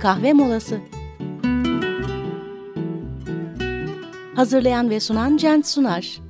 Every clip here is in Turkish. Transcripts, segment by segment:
kahve molası. Hazırlayan ve sunan Cent Sunar.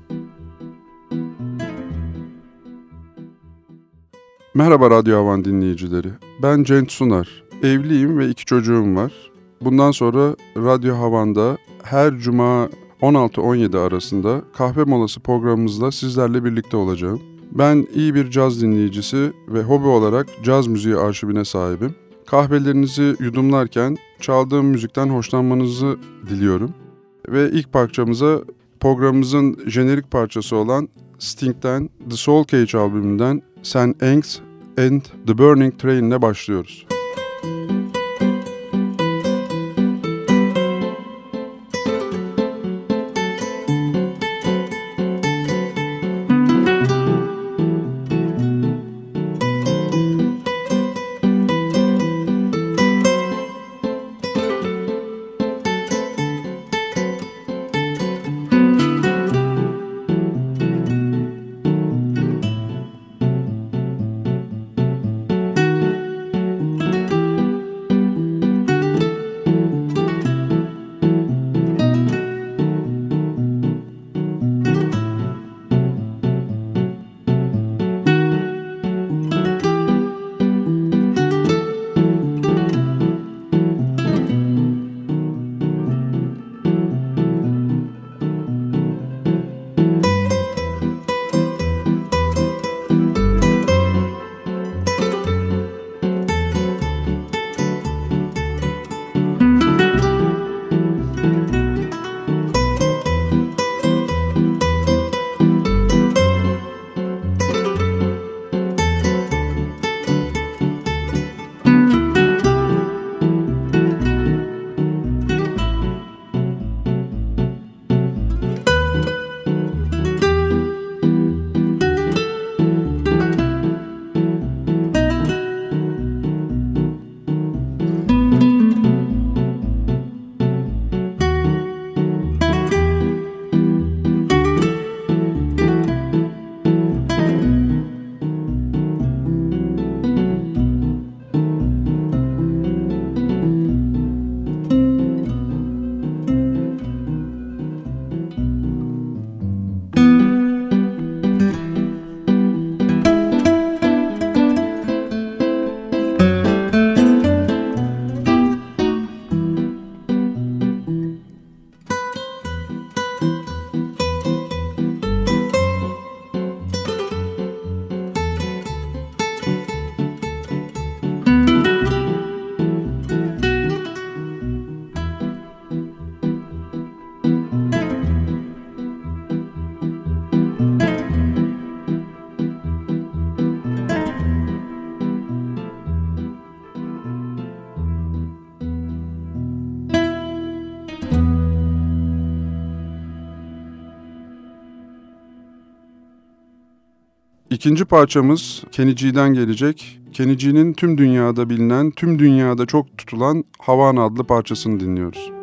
Merhaba Radyo Havan dinleyicileri. Ben Cent Sunar. Evliyim ve iki çocuğum var. Bundan sonra Radyo Havan'da her cuma 16-17 arasında kahve molası programımızda sizlerle birlikte olacağım. Ben iyi bir caz dinleyicisi ve hobi olarak caz müziği arşivine sahibim. Kahvelerinizi yudumlarken çaldığım müzikten hoşlanmanızı diliyorum. Ve ilk parçamıza programımızın jenerik parçası olan Sting'den The Soul Cage albümünden Sen Angs and The Burning Train ile başlıyoruz. İkinci parçamız Kenny G'den gelecek. Kenny G'nin tüm dünyada bilinen, tüm dünyada çok tutulan Havana adlı parçasını dinliyoruz.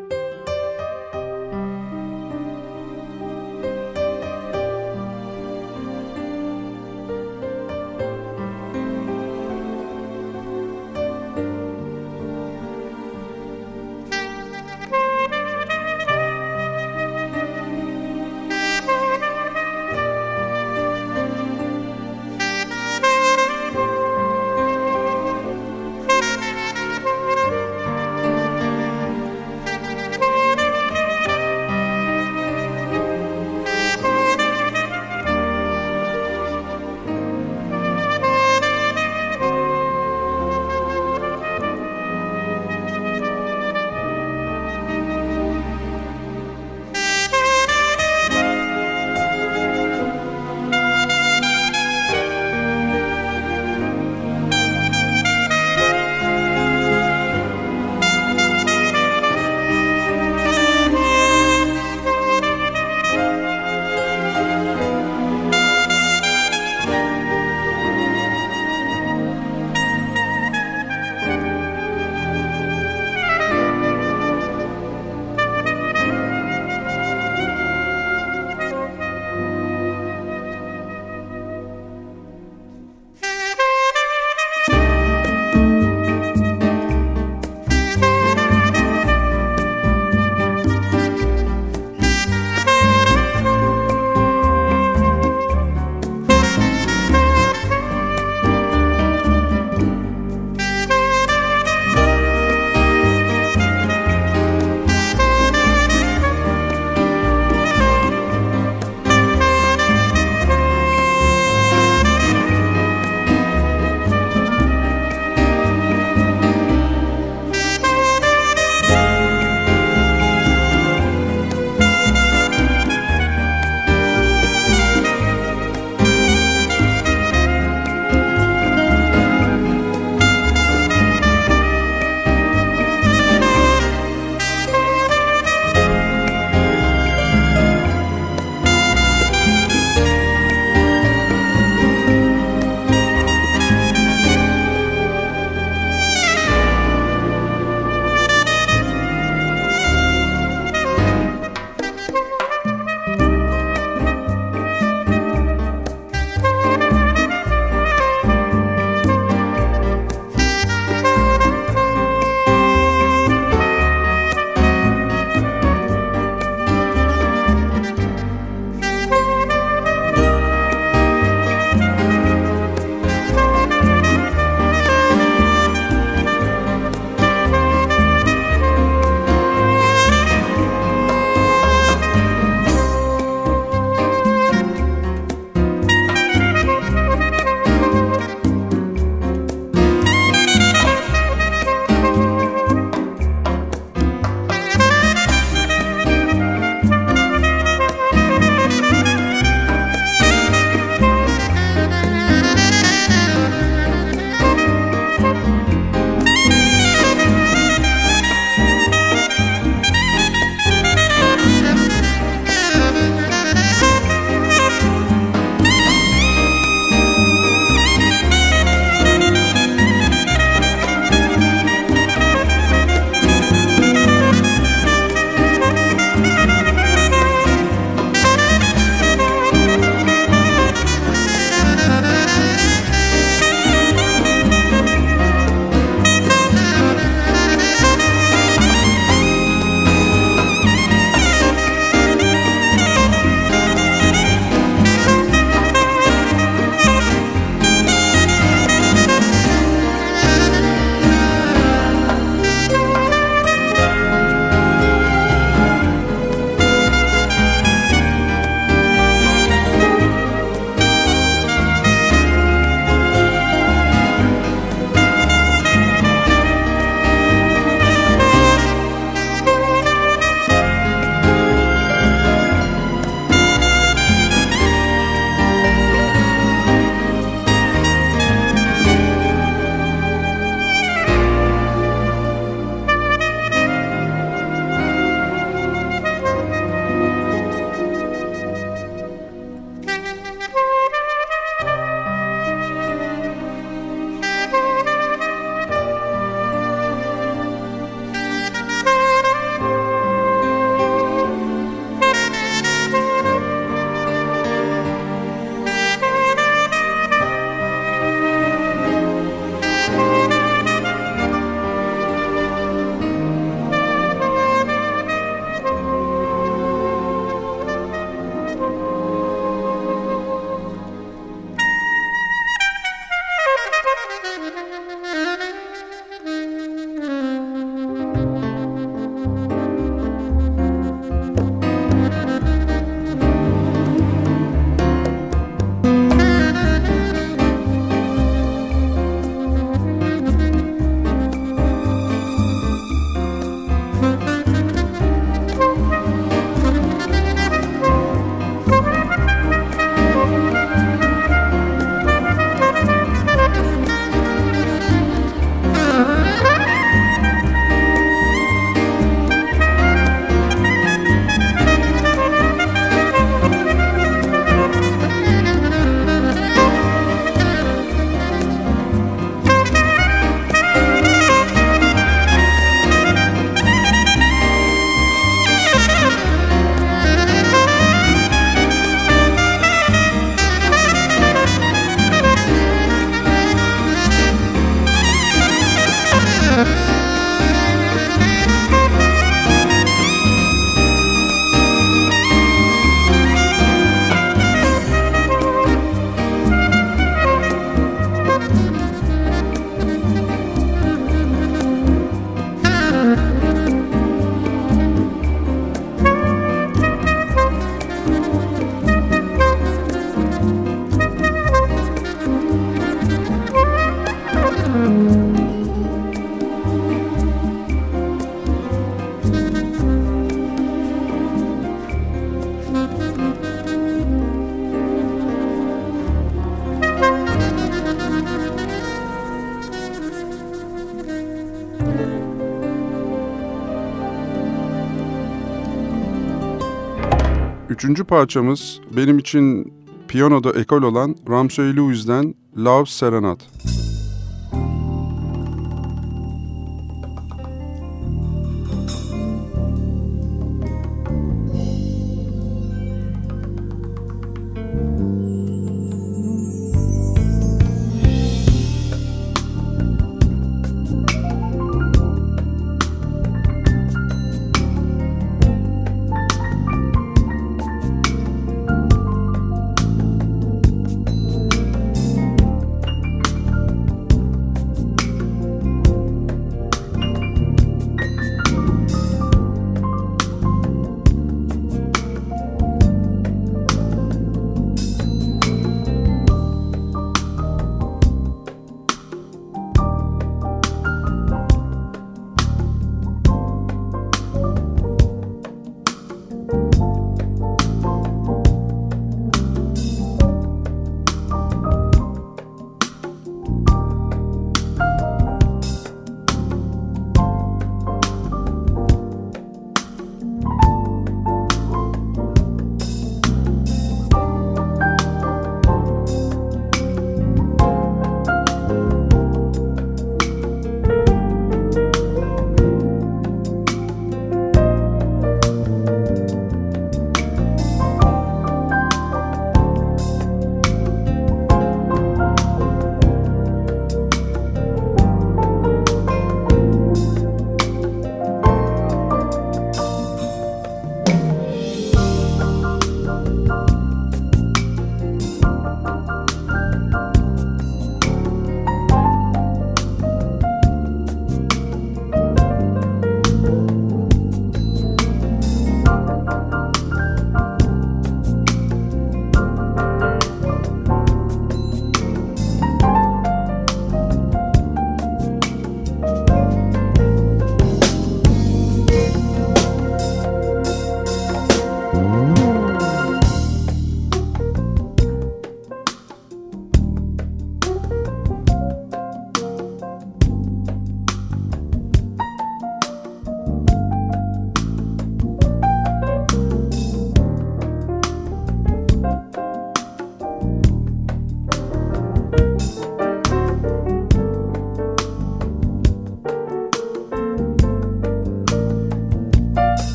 Üçüncü parçamız benim için piyanoda ekol olan Ramsey Lewis'den Love Serenade.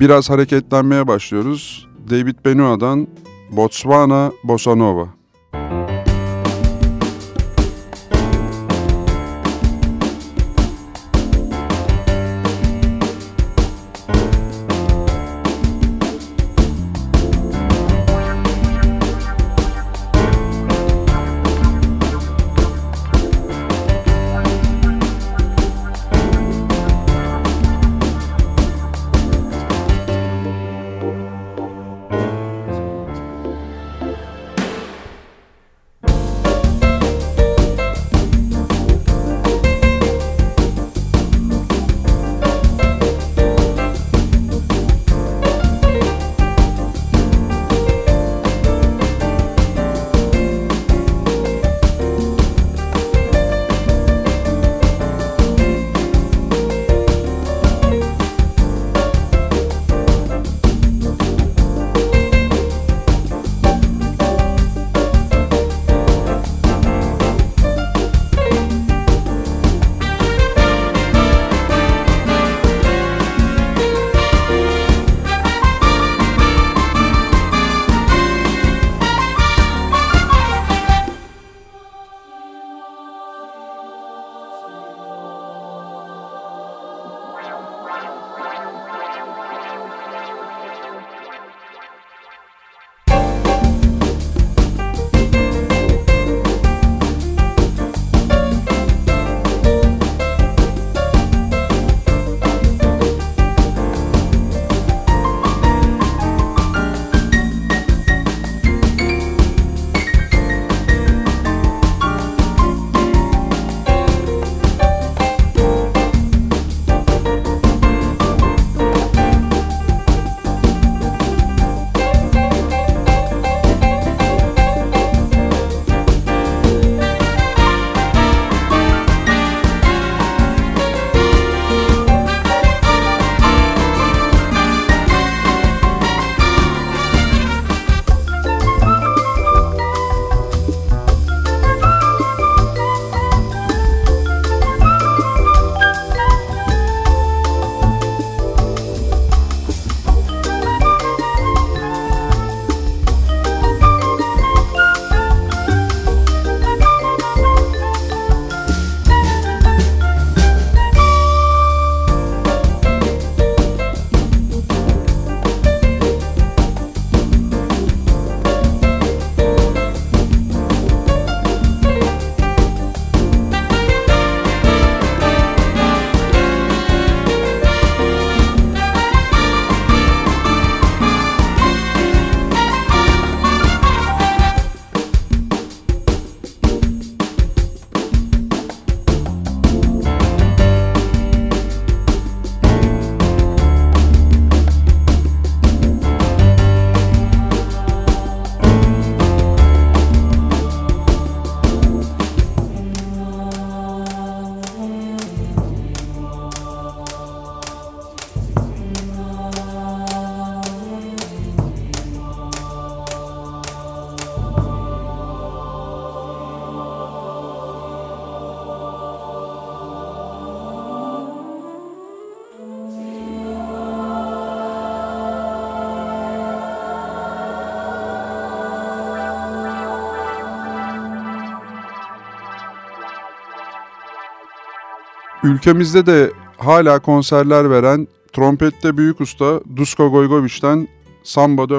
Biraz hareketlenmeye başlıyoruz. David Benua'dan Botswana Bossa Nova. Ülkemizde de hala konserler veren trompette büyük usta Dusko Goygoviç'ten Samba de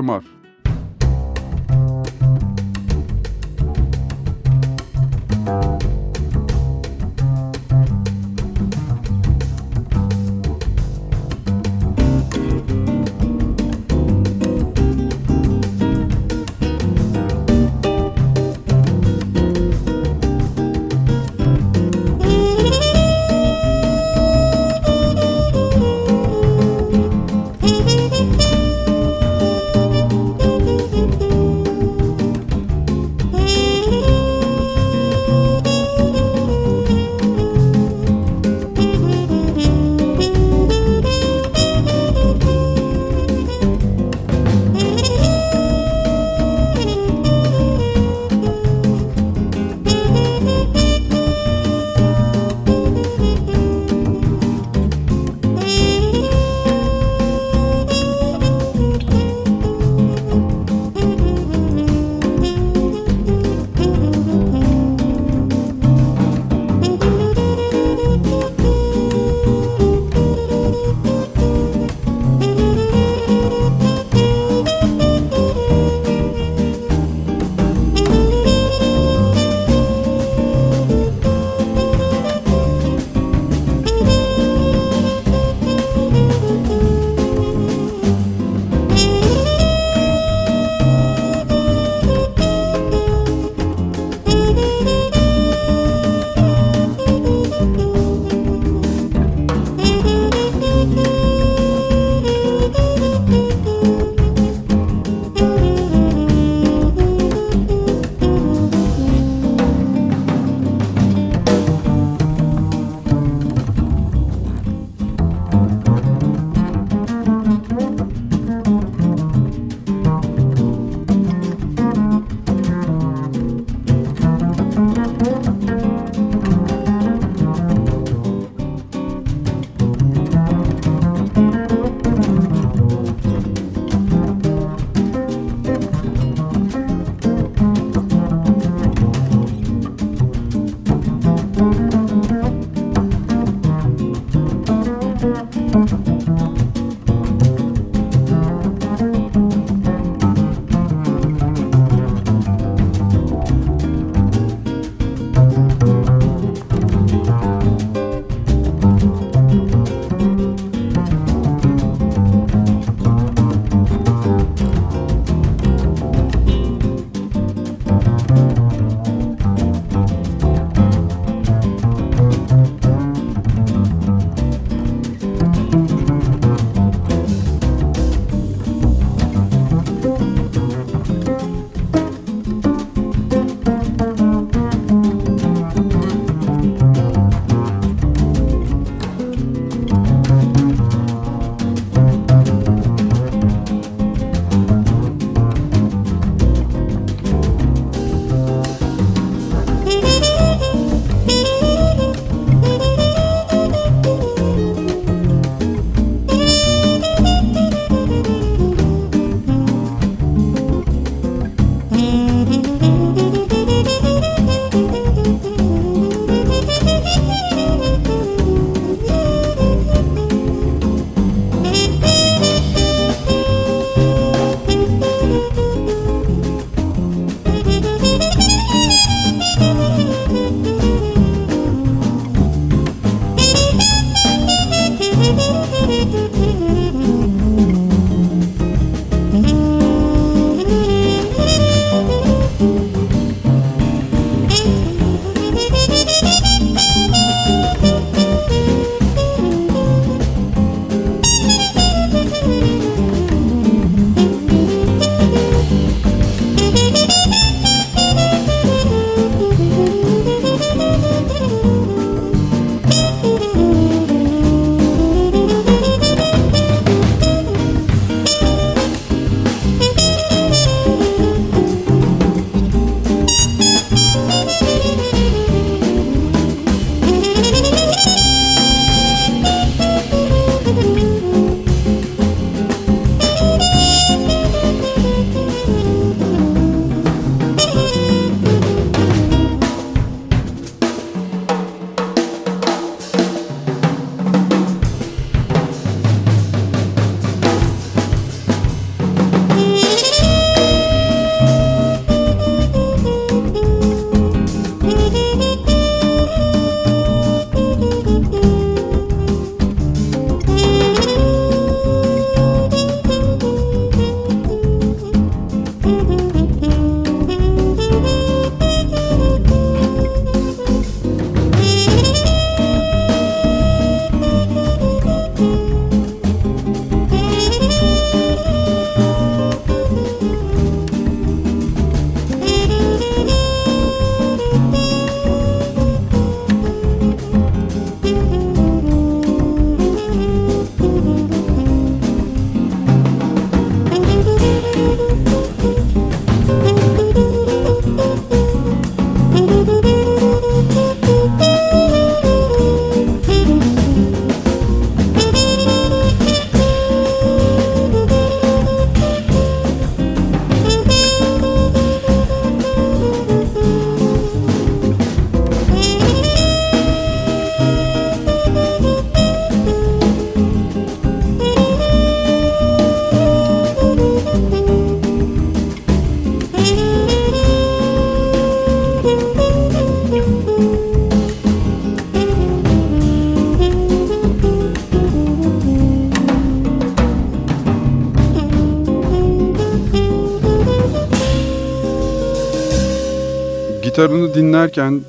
dinlerken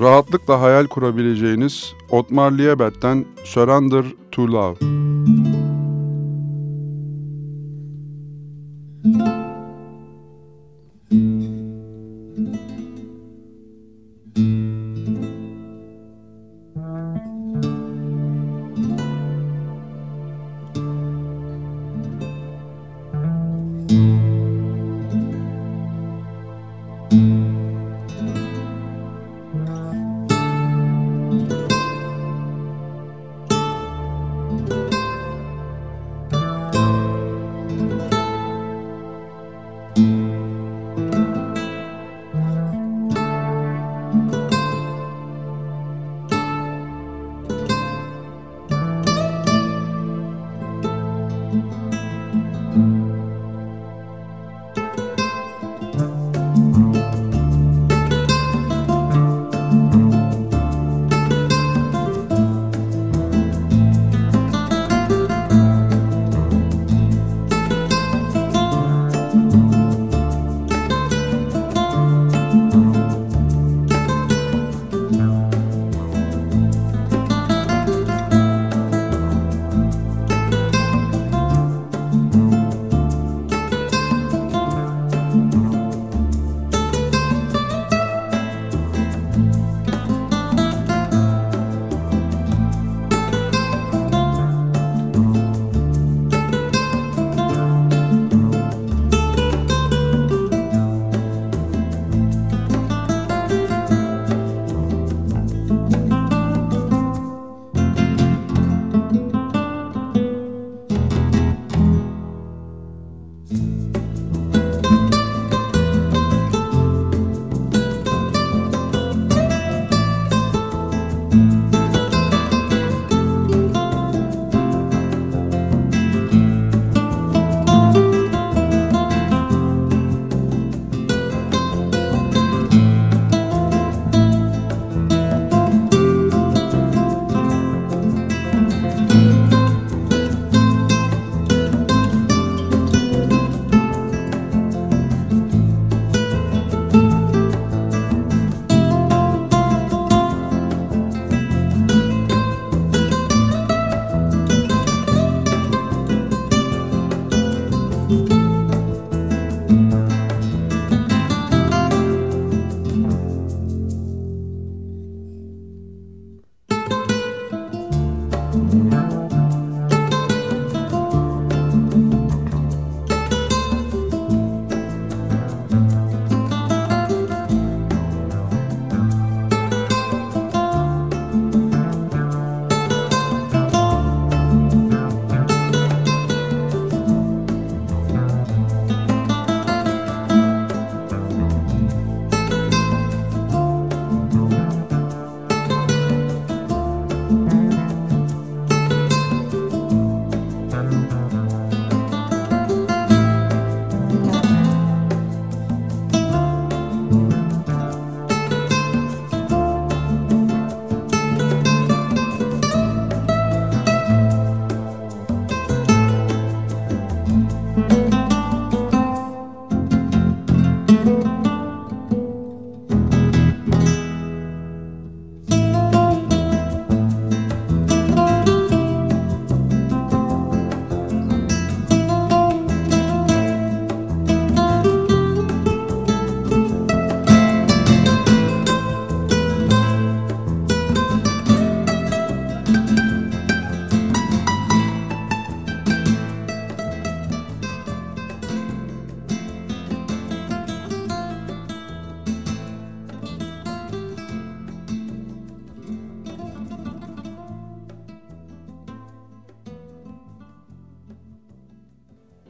rahatlıkla hayal kurabileceğiniz Otmar Liebet'ten Surrender to Love.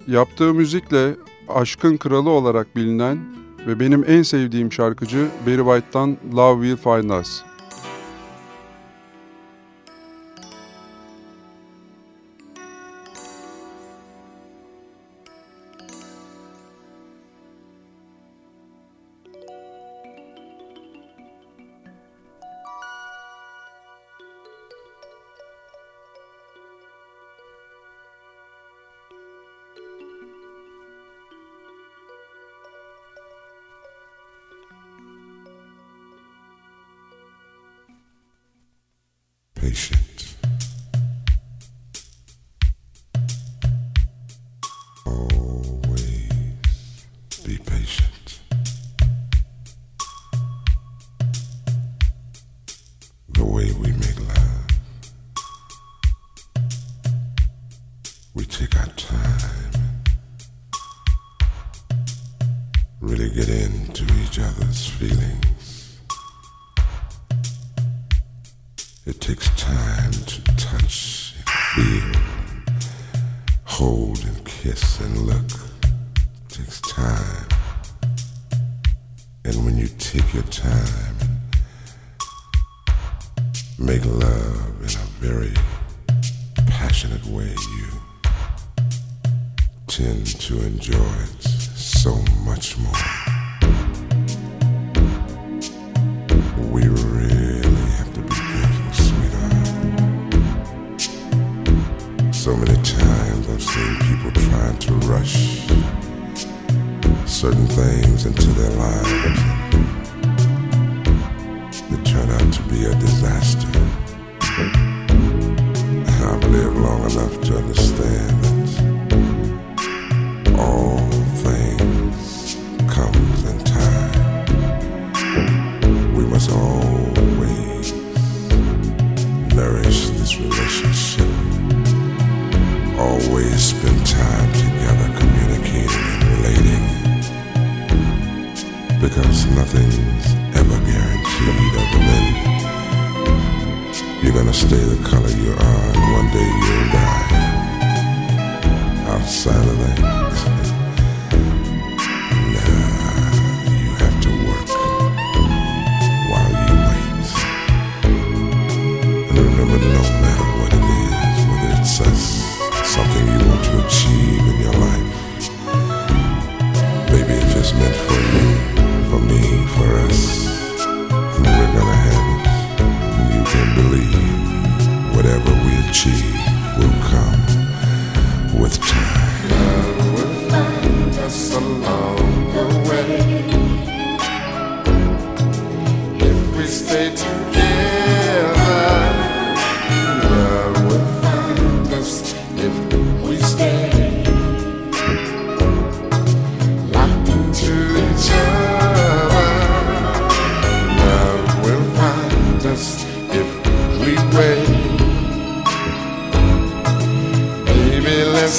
Yaptığı müzikle aşkın kralı olarak bilinen ve benim en sevdiğim şarkıcı Barry White'tan Love Will Find Us. Certain things into their lives.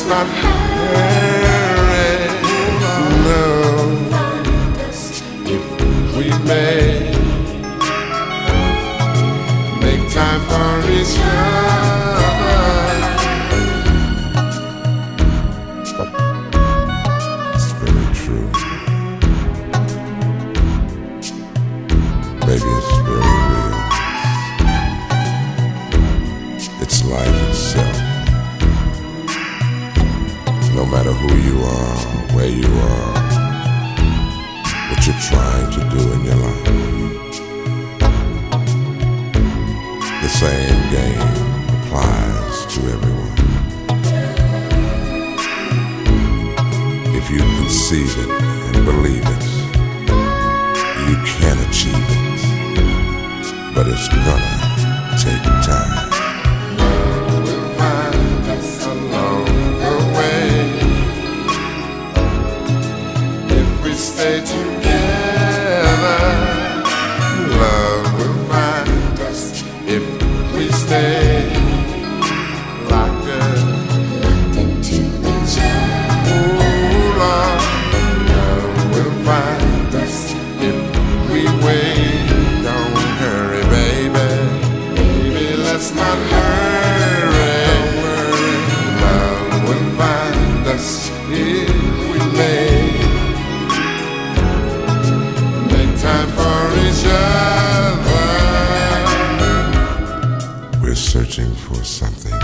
Not searching for something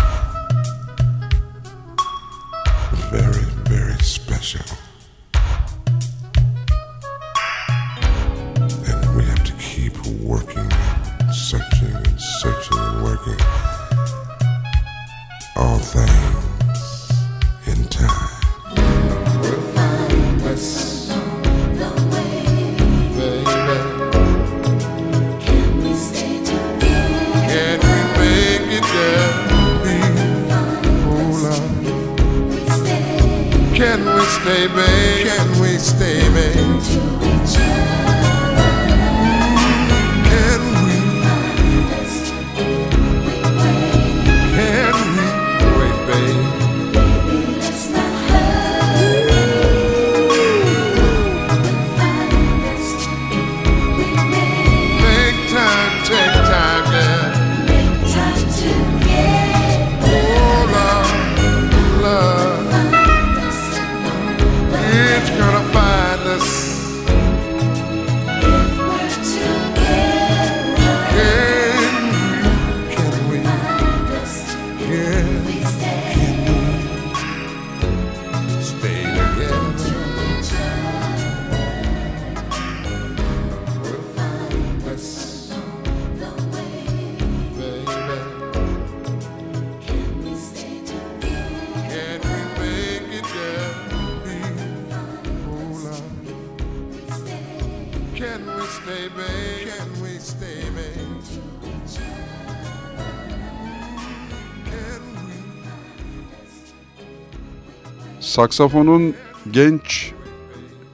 Saksafonun genç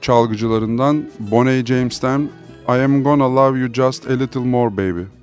çalgıcılarından Bonnie James'ten I Am Gonna Love You Just A Little More Baby.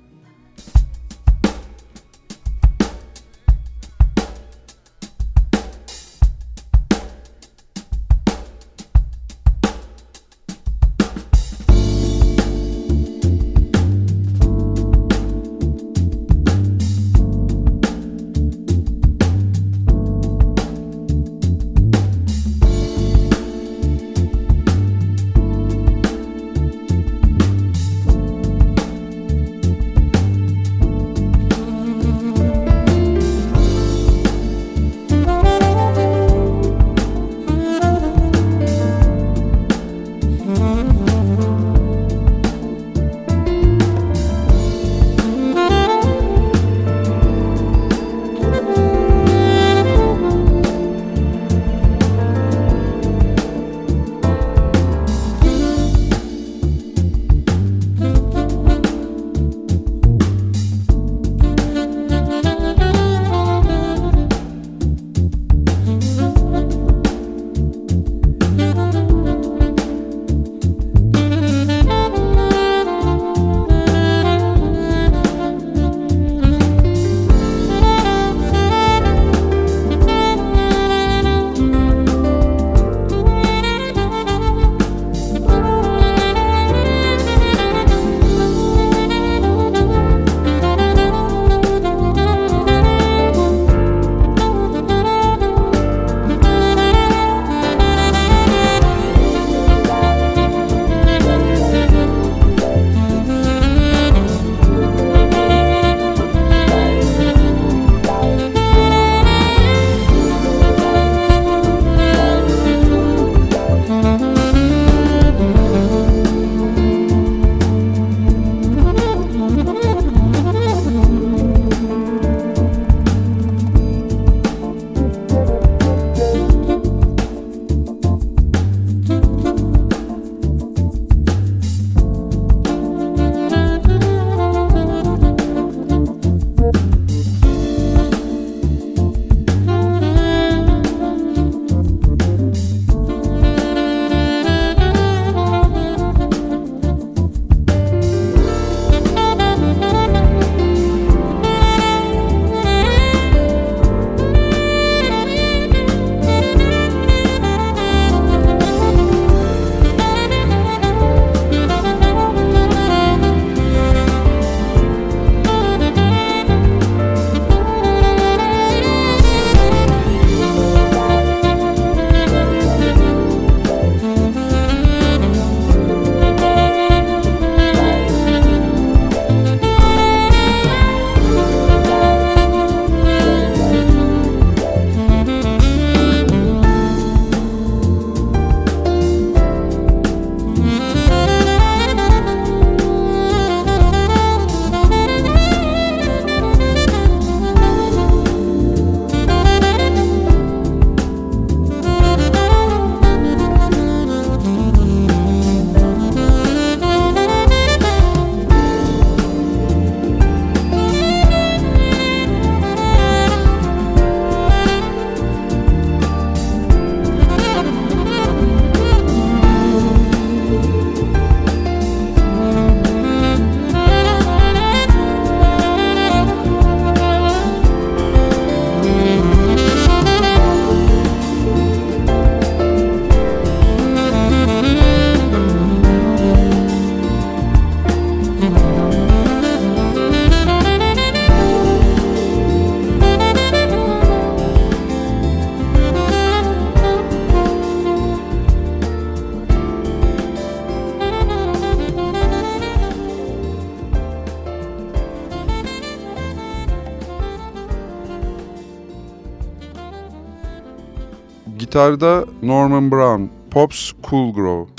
Gitarda Norman Brown, Pops Coolgrove.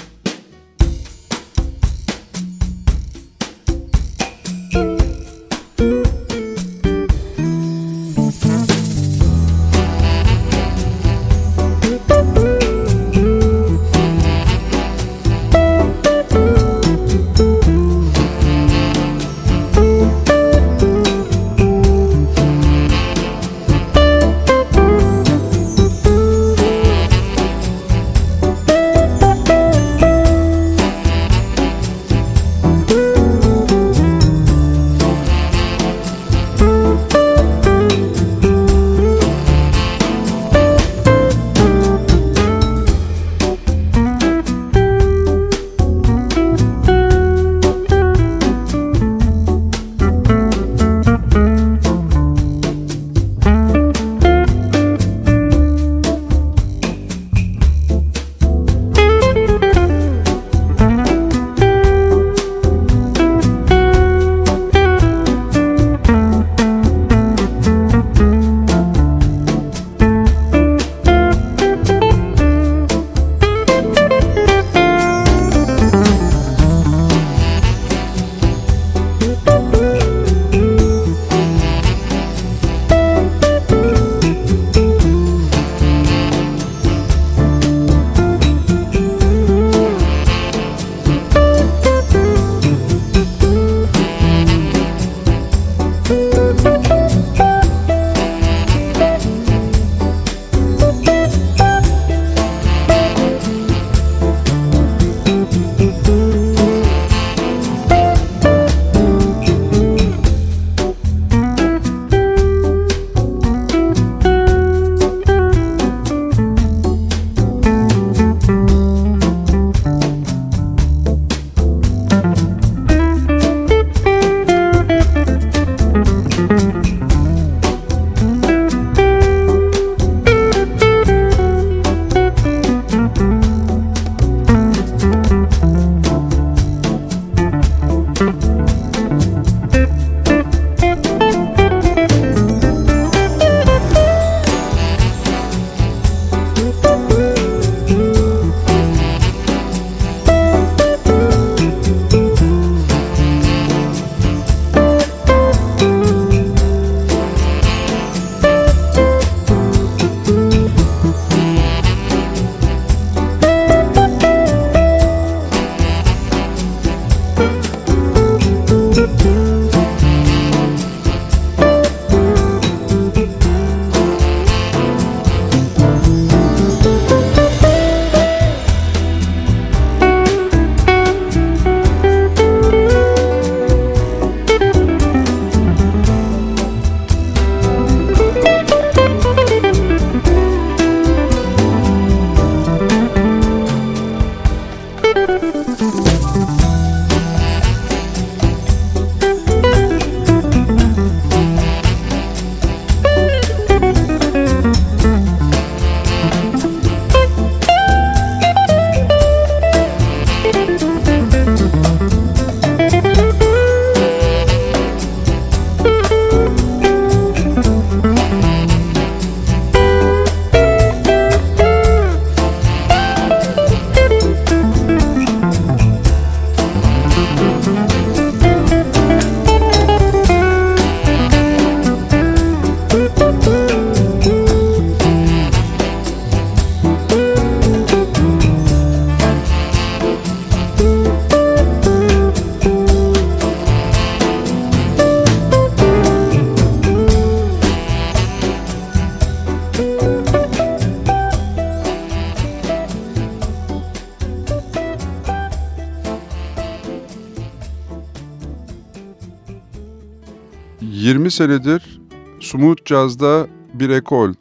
Senedir Smooth Jazz'da bir ekol,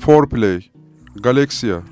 Foreplay, Galaxia,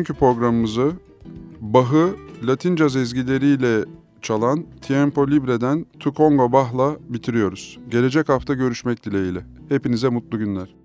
Bugünkü programımızı Bach'ı Latin caz ezgileriyle çalan Tiempo Libre'den Tu Congo Bach'la bitiriyoruz. Gelecek hafta görüşmek dileğiyle. Hepinize mutlu günler.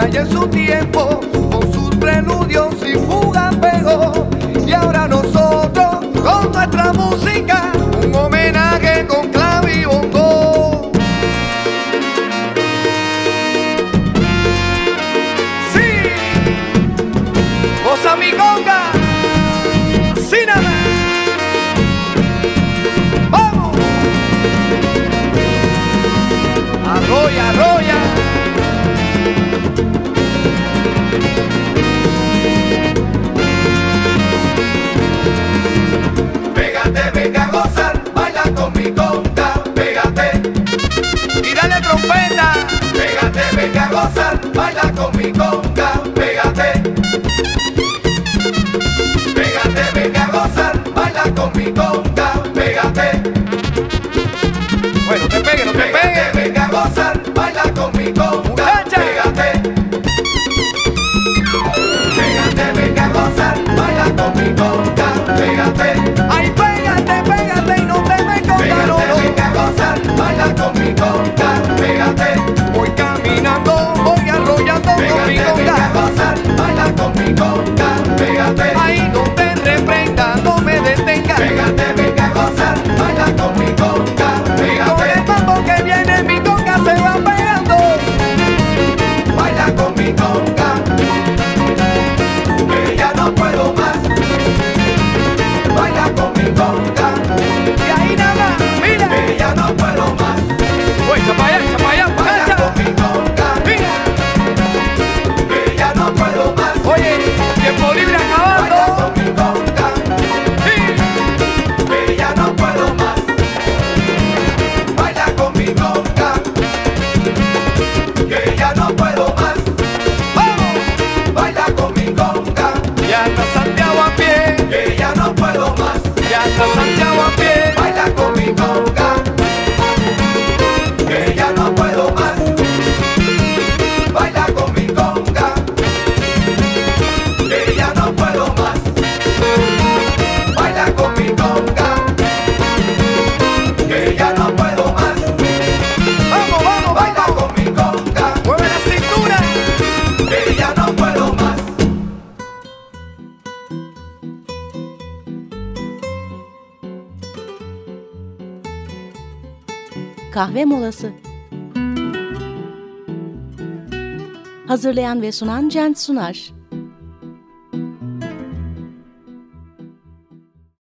allá en su tiempo. venga a gozar, baila conmigo. Hazırlayan ve sunan Cent Sunar.